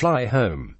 fly home.